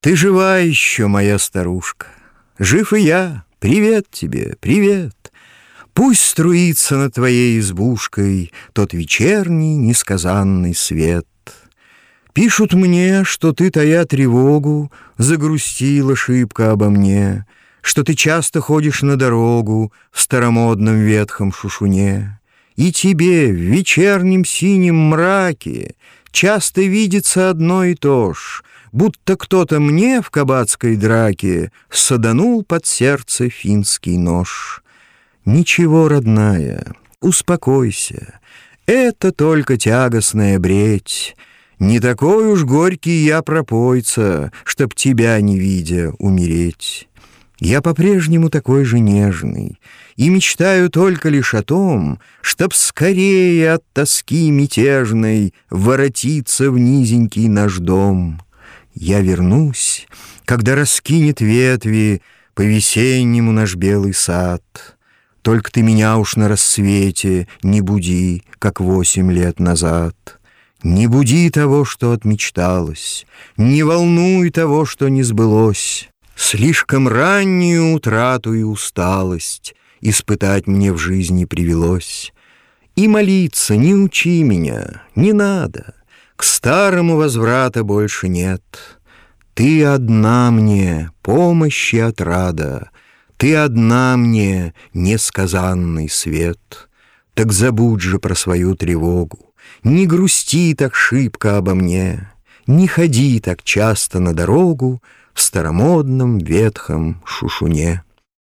Ты жива еще, моя старушка, Жив и я, привет тебе, привет. Пусть струится над твоей избушкой Тот вечерний несказанный свет. Пишут мне, что ты, тая тревогу, Загрустила шибко обо мне, Что ты часто ходишь на дорогу В старомодном ветхом шушуне. И тебе в вечернем синем мраке Часто видится одно и то ж, Будто кто-то мне в кабацкой драке Саданул под сердце финский нож. Ничего, родная, успокойся, Это только тягостная бредь. Не такой уж горький я пропойца, Чтоб тебя, не видя, умереть. Я по-прежнему такой же нежный И мечтаю только лишь о том, Чтоб скорее от тоски мятежной Воротиться в низенький наш дом. Я вернусь, когда раскинет ветви По-весеннему наш белый сад. Только ты меня уж на рассвете Не буди, как восемь лет назад. Не буди того, что отмечталось, Не волнуй того, что не сбылось. Слишком раннюю утрату и усталость Испытать мне в жизни привелось. И молиться не учи меня, не надо, К старому возврата больше нет. Ты одна мне, помощь и отрада, Ты одна мне, несказанный свет. Так забудь же про свою тревогу, Не грусти так шибко обо мне, Не ходи так часто на дорогу, в старомодном ветхом шушуне.